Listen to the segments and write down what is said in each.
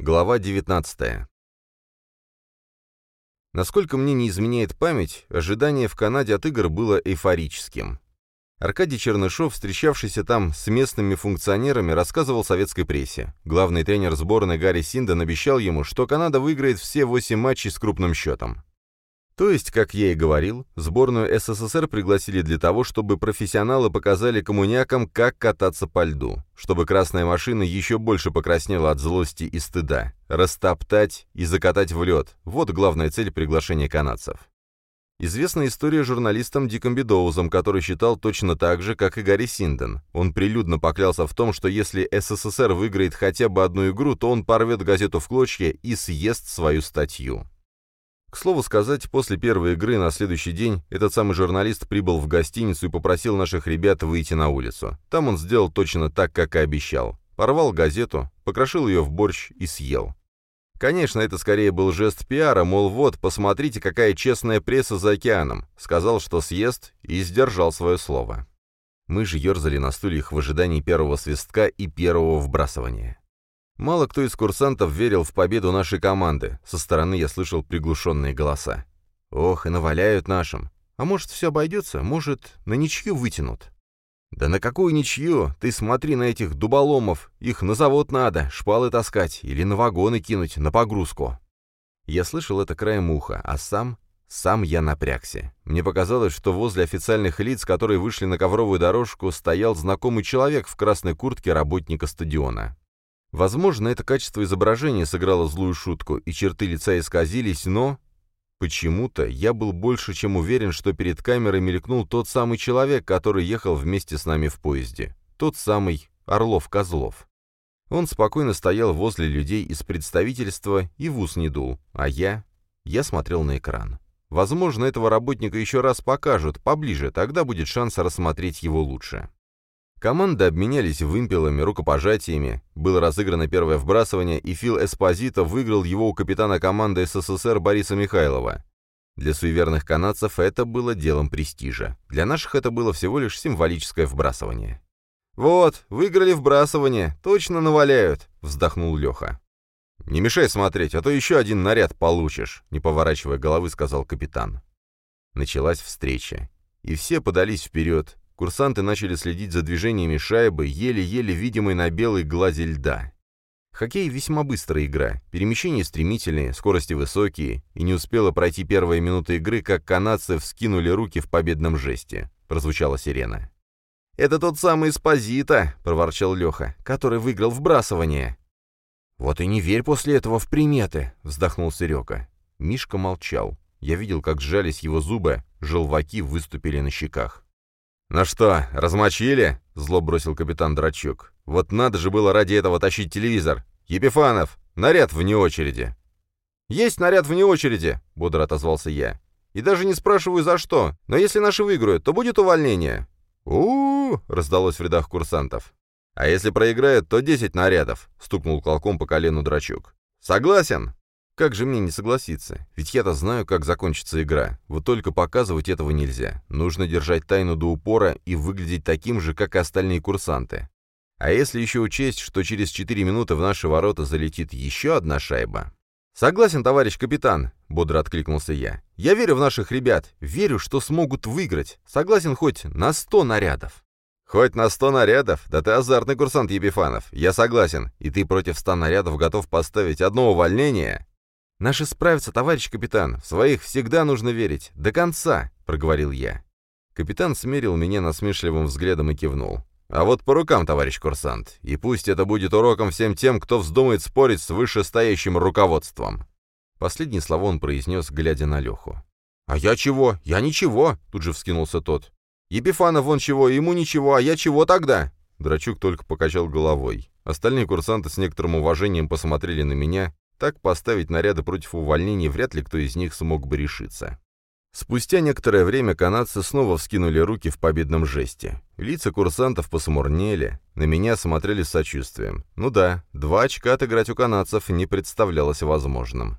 Глава 19. Насколько мне не изменяет память, ожидание в Канаде от игр было эйфорическим. Аркадий Чернышов, встречавшийся там с местными функционерами, рассказывал советской прессе. Главный тренер сборной Гарри Синден обещал ему, что Канада выиграет все восемь матчей с крупным счетом. То есть, как я и говорил, сборную СССР пригласили для того, чтобы профессионалы показали коммунякам, как кататься по льду, чтобы красная машина еще больше покраснела от злости и стыда, растоптать и закатать в лед – вот главная цель приглашения канадцев. Известна история журналистом Диком Бедоузом, который считал точно так же, как и Гарри Синден. Он прилюдно поклялся в том, что если СССР выиграет хотя бы одну игру, то он порвет газету в клочья и съест свою статью. К слову сказать, после первой игры на следующий день этот самый журналист прибыл в гостиницу и попросил наших ребят выйти на улицу. Там он сделал точно так, как и обещал. Порвал газету, покрошил ее в борщ и съел. Конечно, это скорее был жест пиара, мол, вот, посмотрите, какая честная пресса за океаном. Сказал, что съест, и сдержал свое слово. Мы же ерзали на стульях в ожидании первого свистка и первого вбрасывания. Мало кто из курсантов верил в победу нашей команды. Со стороны я слышал приглушенные голоса. «Ох, и наваляют нашим. А может, все обойдется? Может, на ничью вытянут?» «Да на какую ничью? Ты смотри на этих дуболомов. Их на завод надо, шпалы таскать или на вагоны кинуть, на погрузку». Я слышал это краем уха, а сам... Сам я напрягся. Мне показалось, что возле официальных лиц, которые вышли на ковровую дорожку, стоял знакомый человек в красной куртке работника стадиона. Возможно, это качество изображения сыграло злую шутку, и черты лица исказились, но... Почему-то я был больше чем уверен, что перед камерой мелькнул тот самый человек, который ехал вместе с нами в поезде. Тот самый Орлов-Козлов. Он спокойно стоял возле людей из представительства и в ус не дул, а я... Я смотрел на экран. Возможно, этого работника еще раз покажут, поближе, тогда будет шанс рассмотреть его лучше. Команды обменялись вымпелами, рукопожатиями. Было разыграно первое вбрасывание, и Фил Эспозито выиграл его у капитана команды СССР Бориса Михайлова. Для суеверных канадцев это было делом престижа. Для наших это было всего лишь символическое вбрасывание. «Вот, выиграли вбрасывание, точно наваляют», — вздохнул Леха. «Не мешай смотреть, а то еще один наряд получишь», — не поворачивая головы, сказал капитан. Началась встреча, и все подались вперед, Курсанты начали следить за движениями шайбы, еле-еле видимой на белой глади льда. Хоккей весьма быстрая игра, перемещения стремительные, скорости высокие, и не успела пройти первая минута игры, как канадцы вскинули руки в победном жесте. Прозвучала сирена. «Это тот самый Спозита», — проворчал Леха, — «который выиграл вбрасывание». «Вот и не верь после этого в приметы», — вздохнул Серега. Мишка молчал. Я видел, как сжались его зубы, желваки выступили на щеках. «Ну что, размочили?» — зло бросил капитан Драчук. «Вот надо же было ради этого тащить телевизор. Епифанов, наряд вне очереди». «Есть наряд вне очереди», — бодро отозвался я. «И даже не спрашиваю, за что. Но если наши выиграют, то будет увольнение». «У-у-у!» — раздалось в рядах курсантов. «А если проиграют, то десять нарядов», — стукнул колком по колену Драчук. «Согласен?» Как же мне не согласиться? Ведь я-то знаю, как закончится игра. Вот только показывать этого нельзя. Нужно держать тайну до упора и выглядеть таким же, как и остальные курсанты. А если еще учесть, что через 4 минуты в наши ворота залетит еще одна шайба? «Согласен, товарищ капитан», — бодро откликнулся я. «Я верю в наших ребят, верю, что смогут выиграть. Согласен хоть на 100 нарядов». «Хоть на 100 нарядов? Да ты азартный курсант Епифанов. Я согласен. И ты против 100 нарядов готов поставить одно увольнение?» «Наши справятся, товарищ капитан. В своих всегда нужно верить. До конца», — проговорил я. Капитан смерил меня насмешливым взглядом и кивнул. «А вот по рукам, товарищ курсант. И пусть это будет уроком всем тем, кто вздумает спорить с вышестоящим руководством». Последние слова он произнес, глядя на Леху. «А я чего? Я ничего!» — тут же вскинулся тот. «Епифанов вон чего, ему ничего, а я чего тогда?» Драчук только покачал головой. Остальные курсанты с некоторым уважением посмотрели на меня, так поставить наряды против увольнений вряд ли кто из них смог бы решиться. Спустя некоторое время канадцы снова вскинули руки в победном жесте. Лица курсантов посмурнели, на меня смотрели с сочувствием. Ну да, два очка отыграть у канадцев не представлялось возможным.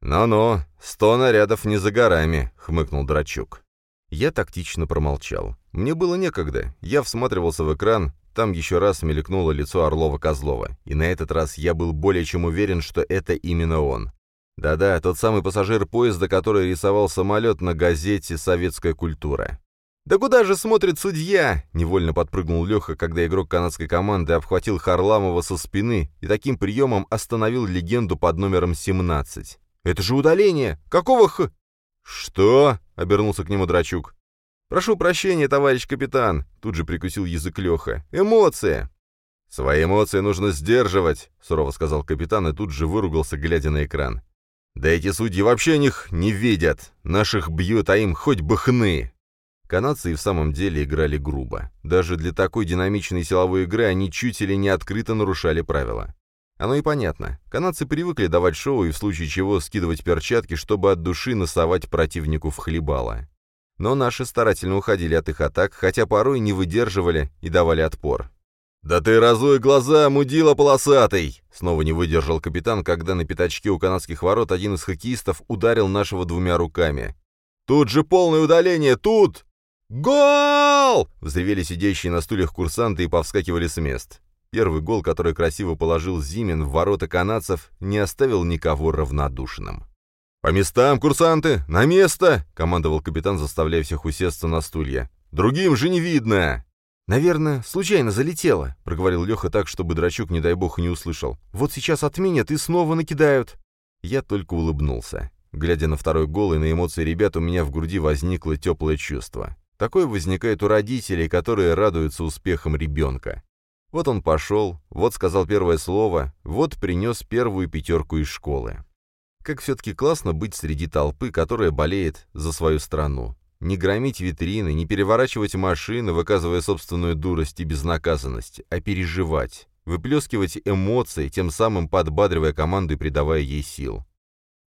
«Ну-ну, сто нарядов не за горами», — хмыкнул Драчук. Я тактично промолчал. Мне было некогда. Я всматривался в экран, Там еще раз мелькнуло лицо Орлова-Козлова, и на этот раз я был более чем уверен, что это именно он. Да-да, тот самый пассажир поезда, который рисовал самолет на газете «Советская культура». «Да куда же смотрит судья?» — невольно подпрыгнул Леха, когда игрок канадской команды обхватил Харламова со спины и таким приемом остановил легенду под номером 17. «Это же удаление! Какого х...» «Что?» — обернулся к нему Драчук. «Прошу прощения, товарищ капитан», — тут же прикусил язык Леха. «Эмоции!» «Свои эмоции нужно сдерживать», — сурово сказал капитан и тут же выругался, глядя на экран. «Да эти судьи вообще них не видят. Наших бьют, а им хоть бы хны!» Канадцы и в самом деле играли грубо. Даже для такой динамичной силовой игры они чуть или не открыто нарушали правила. Оно и понятно. Канадцы привыкли давать шоу и в случае чего скидывать перчатки, чтобы от души носовать противнику в хлебало. Но наши старательно уходили от их атак, хотя порой не выдерживали и давали отпор. «Да ты разуй глаза, мудила полосатый!» Снова не выдержал капитан, когда на пятачке у канадских ворот один из хоккеистов ударил нашего двумя руками. «Тут же полное удаление, тут!» «Гол!» — взревели сидящие на стульях курсанты и повскакивали с мест. Первый гол, который красиво положил Зимин в ворота канадцев, не оставил никого равнодушным. «По местам, курсанты! На место!» — командовал капитан, заставляя всех усесться на стулья. «Другим же не видно!» «Наверное, случайно залетело», — проговорил Леха так, чтобы Драчук, не дай бог, не услышал. «Вот сейчас отменят и снова накидают». Я только улыбнулся. Глядя на второй гол и на эмоции ребят, у меня в груди возникло теплое чувство. Такое возникает у родителей, которые радуются успехам ребенка. Вот он пошел, вот сказал первое слово, вот принес первую пятерку из школы. Как все-таки классно быть среди толпы, которая болеет за свою страну. Не громить витрины, не переворачивать машины, выказывая собственную дурость и безнаказанность, а переживать, выплескивать эмоции, тем самым подбадривая команду и придавая ей сил.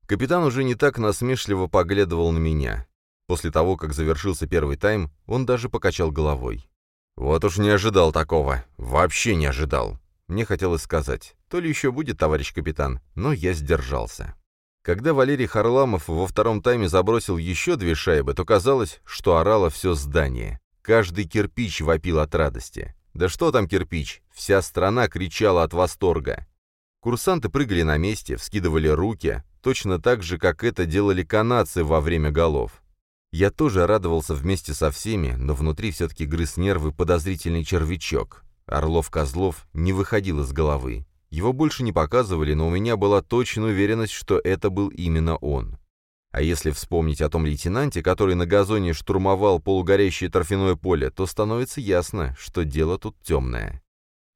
Капитан уже не так насмешливо поглядывал на меня. После того, как завершился первый тайм, он даже покачал головой. «Вот уж не ожидал такого. Вообще не ожидал». Мне хотелось сказать, то ли еще будет, товарищ капитан, но я сдержался. Когда Валерий Харламов во втором тайме забросил еще две шайбы, то казалось, что орало все здание. Каждый кирпич вопил от радости. Да что там кирпич? Вся страна кричала от восторга. Курсанты прыгали на месте, вскидывали руки, точно так же, как это делали канадцы во время голов. Я тоже радовался вместе со всеми, но внутри все-таки грыз нервы подозрительный червячок. Орлов-Козлов не выходил из головы. Его больше не показывали, но у меня была точная уверенность, что это был именно он. А если вспомнить о том лейтенанте, который на газоне штурмовал полугорящее торфяное поле, то становится ясно, что дело тут темное.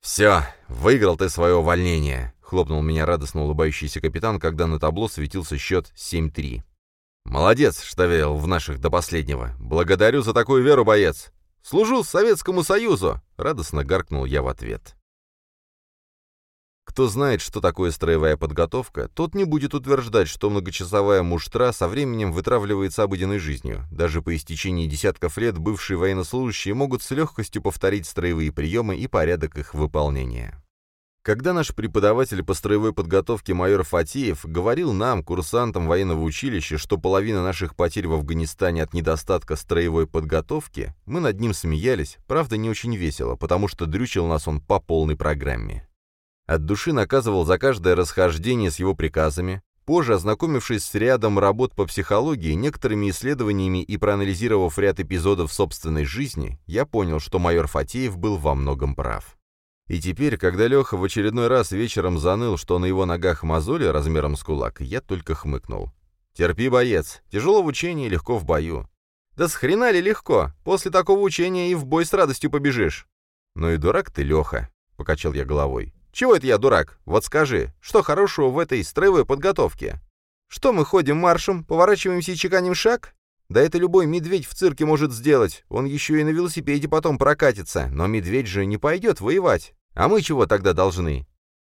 «Все, выиграл ты свое увольнение», — хлопнул меня радостно улыбающийся капитан, когда на табло светился счет 7-3. «Молодец, что верил в наших до последнего. Благодарю за такую веру, боец. Служу Советскому Союзу!» — радостно гаркнул я в ответ. Кто знает, что такое строевая подготовка, тот не будет утверждать, что многочасовая муштра со временем вытравливается обыденной жизнью. Даже по истечении десятков лет бывшие военнослужащие могут с легкостью повторить строевые приемы и порядок их выполнения. Когда наш преподаватель по строевой подготовке майор Фатеев говорил нам, курсантам военного училища, что половина наших потерь в Афганистане от недостатка строевой подготовки, мы над ним смеялись, правда не очень весело, потому что дрючил нас он по полной программе. От души наказывал за каждое расхождение с его приказами, Позже, ознакомившись с рядом работ по психологии, некоторыми исследованиями и проанализировав ряд эпизодов собственной жизни, я понял, что майор Фатеев был во многом прав. И теперь, когда Леха в очередной раз вечером заныл, что на его ногах мозоли размером с кулак, я только хмыкнул. «Терпи, боец. Тяжело в учении, легко в бою». «Да с хрена ли легко? После такого учения и в бой с радостью побежишь». «Ну и дурак ты, Леха», — покачал я головой. «Чего это я дурак? Вот скажи, что хорошего в этой строевой подготовке? Что мы ходим маршем, поворачиваемся и чеканим шаг? Да это любой медведь в цирке может сделать. Он еще и на велосипеде потом прокатится. Но медведь же не пойдет воевать. А мы чего тогда должны?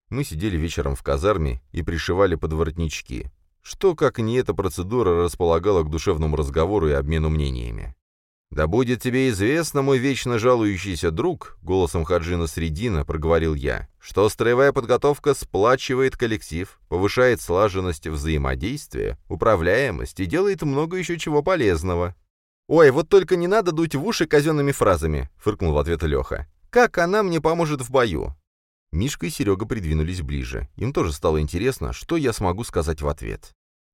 Мы сидели вечером в казарме и пришивали подворотнички. Что, как не эта процедура, располагала к душевному разговору и обмену мнениями. «Да будет тебе известно, мой вечно жалующийся друг», — голосом Хаджина Средина проговорил я, «что строевая подготовка сплачивает коллектив, повышает слаженность взаимодействия, управляемость и делает много еще чего полезного». «Ой, вот только не надо дуть в уши казенными фразами», — фыркнул в ответ Леха. Как она мне поможет в бою?» Мишка и Серега придвинулись ближе. Им тоже стало интересно, что я смогу сказать в ответ.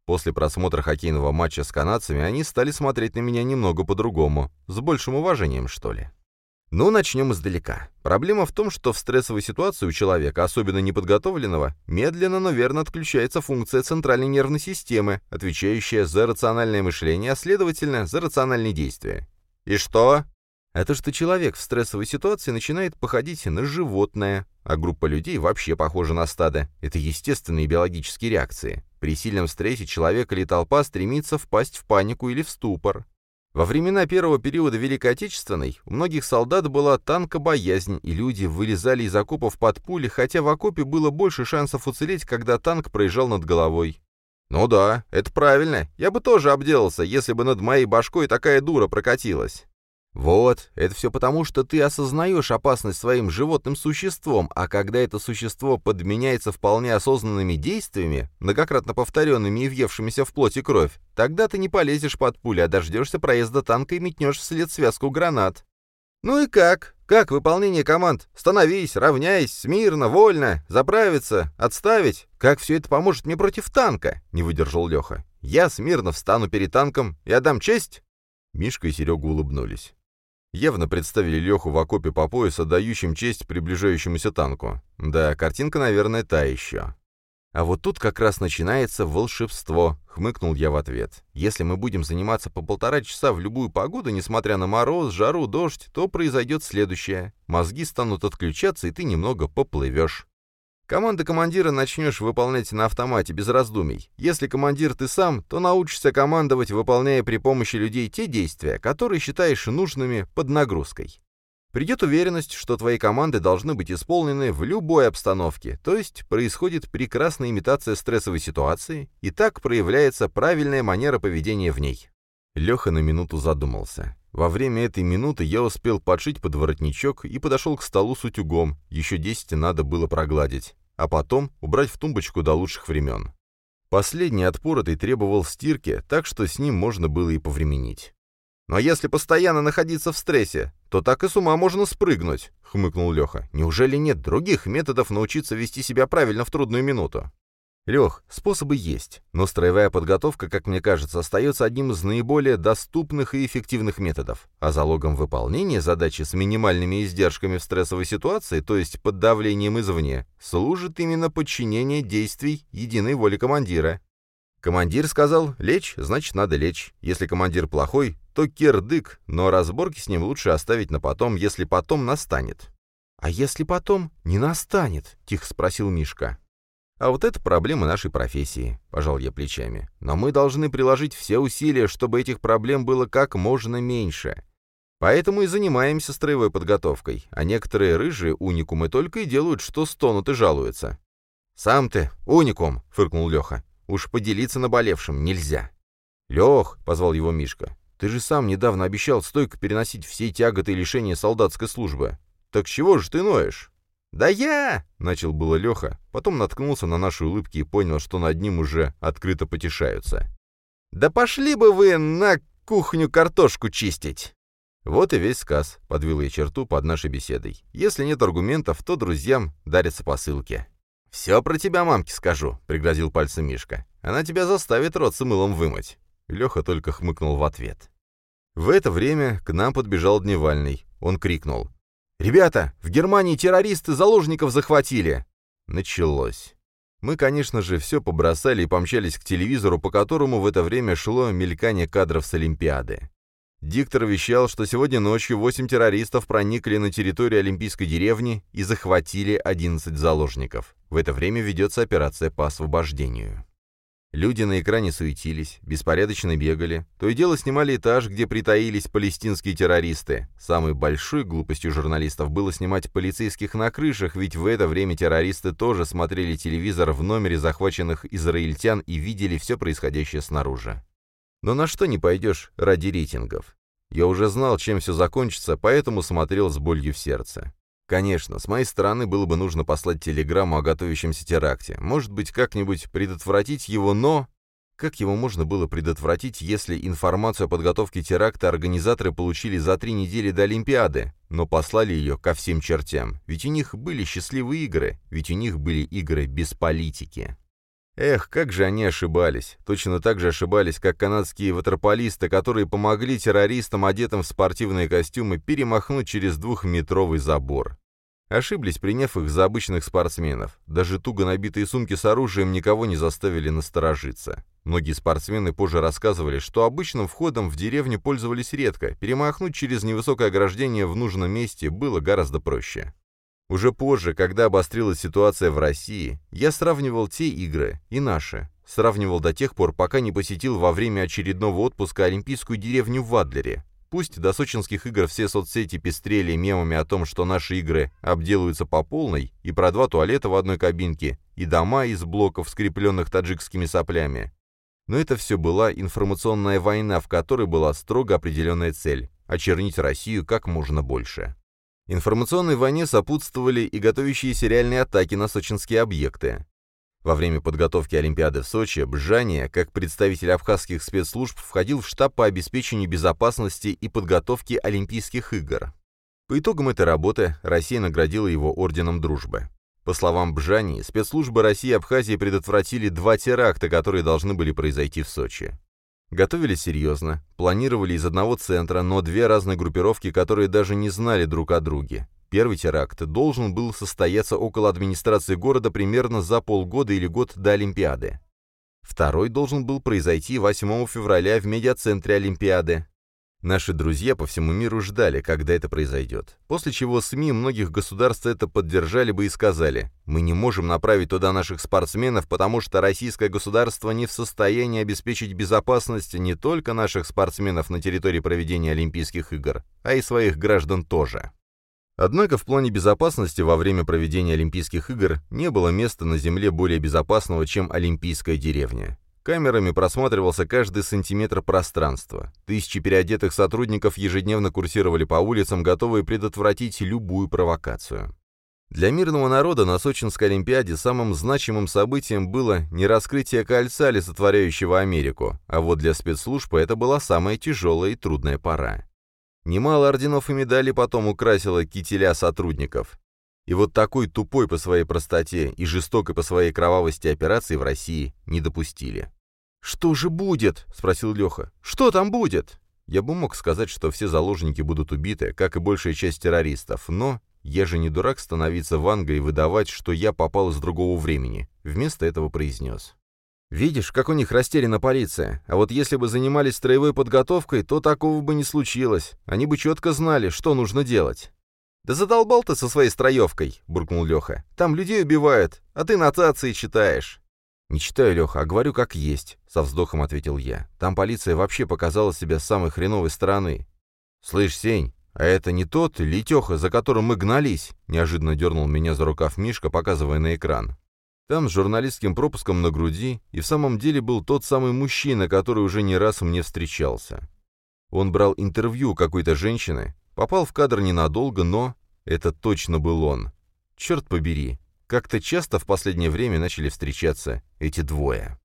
После просмотра хоккейного матча с канадцами они стали смотреть на меня немного по-другому, с большим уважением, что ли. Ну, начнем издалека. Проблема в том, что в стрессовой ситуации у человека, особенно неподготовленного, медленно, но верно отключается функция центральной нервной системы, отвечающая за рациональное мышление, а следовательно, за рациональные действия. И что? Это что человек в стрессовой ситуации начинает походить на животное, а группа людей вообще похожа на стадо. Это естественные биологические реакции. При сильном стрессе человек или толпа стремится впасть в панику или в ступор. Во времена первого периода Великой Отечественной у многих солдат была танкобоязнь, и люди вылезали из окопов под пули, хотя в окопе было больше шансов уцелеть, когда танк проезжал над головой. Ну да, это правильно. Я бы тоже обделался, если бы над моей башкой такая дура прокатилась. Вот, это все потому, что ты осознаешь опасность своим животным существом, а когда это существо подменяется вполне осознанными действиями, многократно повторенными и въевшимися в плоть и кровь, тогда ты не полезешь под пули, а дождешься проезда танка и метнешь вслед связку гранат. Ну и как? Как выполнение команд? Становись, равняйся, смирно, вольно, заправиться, отставить. Как все это поможет мне против танка? Не выдержал Леха. Я смирно встану перед танком и отдам честь? Мишка и Серега улыбнулись. Явно представили Леху в окопе по пояс, отдающим честь приближающемуся танку. Да, картинка, наверное, та еще. «А вот тут как раз начинается волшебство», — хмыкнул я в ответ. «Если мы будем заниматься по полтора часа в любую погоду, несмотря на мороз, жару, дождь, то произойдет следующее. Мозги станут отключаться, и ты немного поплывешь. Команды командира начнешь выполнять на автомате, без раздумий. Если командир ты сам, то научишься командовать, выполняя при помощи людей те действия, которые считаешь нужными под нагрузкой. Придет уверенность, что твои команды должны быть исполнены в любой обстановке, то есть происходит прекрасная имитация стрессовой ситуации, и так проявляется правильная манера поведения в ней. Леха на минуту задумался. Во время этой минуты я успел подшить под воротничок и подошел к столу с утюгом, еще десять надо было прогладить а потом убрать в тумбочку до лучших времен. Последний отпоротый требовал стирки, так что с ним можно было и повременить. «Но если постоянно находиться в стрессе, то так и с ума можно спрыгнуть», — хмыкнул Леха. «Неужели нет других методов научиться вести себя правильно в трудную минуту?» Лех, способы есть, но строевая подготовка, как мне кажется, остается одним из наиболее доступных и эффективных методов, а залогом выполнения задачи с минимальными издержками в стрессовой ситуации, то есть под давлением извне, служит именно подчинение действий единой воли командира. Командир сказал «лечь», значит надо лечь. Если командир плохой, то кирдык, но разборки с ним лучше оставить на потом, если потом настанет. «А если потом не настанет?» — тихо спросил Мишка. А вот это проблема нашей профессии, пожал я плечами. Но мы должны приложить все усилия, чтобы этих проблем было как можно меньше. Поэтому и занимаемся строевой подготовкой, а некоторые рыжие уникумы только и делают, что стонут и жалуются. «Сам ты уникум!» — фыркнул Леха. «Уж поделиться наболевшим нельзя». «Лех!» — позвал его Мишка. «Ты же сам недавно обещал стойко переносить все тяготы и лишения солдатской службы. Так чего же ты ноешь?» «Да я!» — начал было Леха, потом наткнулся на наши улыбки и понял, что над ним уже открыто потешаются. «Да пошли бы вы на кухню картошку чистить!» Вот и весь сказ, подвел я черту под нашей беседой. Если нет аргументов, то друзьям дарятся посылки. «Все про тебя мамке скажу», — пригрозил пальцем Мишка. «Она тебя заставит рот с мылом вымыть». Леха только хмыкнул в ответ. В это время к нам подбежал Дневальный. Он крикнул. «Ребята, в Германии террористы заложников захватили!» Началось. Мы, конечно же, все побросали и помчались к телевизору, по которому в это время шло мелькание кадров с Олимпиады. Диктор вещал, что сегодня ночью восемь террористов проникли на территорию Олимпийской деревни и захватили 11 заложников. В это время ведется операция по освобождению. Люди на экране суетились, беспорядочно бегали, то и дело снимали этаж, где притаились палестинские террористы. Самой большой глупостью журналистов было снимать полицейских на крышах, ведь в это время террористы тоже смотрели телевизор в номере захваченных израильтян и видели все происходящее снаружи. Но на что не пойдешь ради рейтингов? Я уже знал, чем все закончится, поэтому смотрел с болью в сердце. Конечно, с моей стороны было бы нужно послать телеграмму о готовящемся теракте. Может быть, как-нибудь предотвратить его, но... Как его можно было предотвратить, если информацию о подготовке теракта организаторы получили за три недели до Олимпиады? но послали ее ко всем чертям, ведь у них были счастливые игры, ведь у них были игры без политики. Эх, как же они ошибались. Точно так же ошибались, как канадские ватерполисты, которые помогли террористам, одетым в спортивные костюмы, перемахнуть через двухметровый забор. Ошиблись, приняв их за обычных спортсменов. Даже туго набитые сумки с оружием никого не заставили насторожиться. Многие спортсмены позже рассказывали, что обычным входом в деревню пользовались редко, перемахнуть через невысокое ограждение в нужном месте было гораздо проще. Уже позже, когда обострилась ситуация в России, я сравнивал те игры и наши. Сравнивал до тех пор, пока не посетил во время очередного отпуска олимпийскую деревню в Адлере, Пусть до сочинских игр все соцсети пестрели мемами о том, что наши игры обделаются по полной, и про два туалета в одной кабинке, и дома из блоков, скрепленных таджикскими соплями. Но это все была информационная война, в которой была строго определенная цель – очернить Россию как можно больше. Информационной войне сопутствовали и готовящиеся реальные атаки на сочинские объекты. Во время подготовки Олимпиады в Сочи Бжания, как представитель абхазских спецслужб, входил в штаб по обеспечению безопасности и подготовки Олимпийских игр. По итогам этой работы Россия наградила его Орденом Дружбы. По словам Бжани, спецслужбы России и Абхазии предотвратили два теракта, которые должны были произойти в Сочи. Готовили серьезно, планировали из одного центра, но две разные группировки, которые даже не знали друг о друге. Первый теракт должен был состояться около администрации города примерно за полгода или год до Олимпиады. Второй должен был произойти 8 февраля в медиацентре Олимпиады. Наши друзья по всему миру ждали, когда это произойдет. После чего СМИ многих государств это поддержали бы и сказали, мы не можем направить туда наших спортсменов, потому что российское государство не в состоянии обеспечить безопасность не только наших спортсменов на территории проведения Олимпийских игр, а и своих граждан тоже. Однако в плане безопасности во время проведения Олимпийских игр не было места на Земле более безопасного, чем Олимпийская деревня. Камерами просматривался каждый сантиметр пространства. Тысячи переодетых сотрудников ежедневно курсировали по улицам, готовые предотвратить любую провокацию. Для мирного народа на Сочинской Олимпиаде самым значимым событием было не раскрытие кольца, олицетворяющего Америку, а вот для спецслужб это была самая тяжелая и трудная пора. Немало орденов и медалей потом украсило кителя сотрудников. И вот такой тупой по своей простоте и жестокой по своей кровавости операции в России не допустили. «Что же будет?» — спросил Леха. «Что там будет?» Я бы мог сказать, что все заложники будут убиты, как и большая часть террористов, но я же не дурак становиться вангой и выдавать, что я попал из другого времени. Вместо этого произнес. Видишь, как у них растеряна полиция. А вот если бы занимались строевой подготовкой, то такого бы не случилось. Они бы четко знали, что нужно делать. «Да задолбал ты со своей строевкой», — буркнул Леха. «Там людей убивают, а ты нотации читаешь». «Не читаю, Леха, а говорю как есть», — со вздохом ответил я. «Там полиция вообще показала себя с самой хреновой стороны». «Слышь, Сень, а это не тот Летеха, за которым мы гнались?» — неожиданно дернул меня за рукав Мишка, показывая на экран. Там с журналистским пропуском на груди и в самом деле был тот самый мужчина, который уже не раз мне встречался. Он брал интервью какой-то женщины, попал в кадр ненадолго, но это точно был он. Черт побери, как-то часто в последнее время начали встречаться эти двое.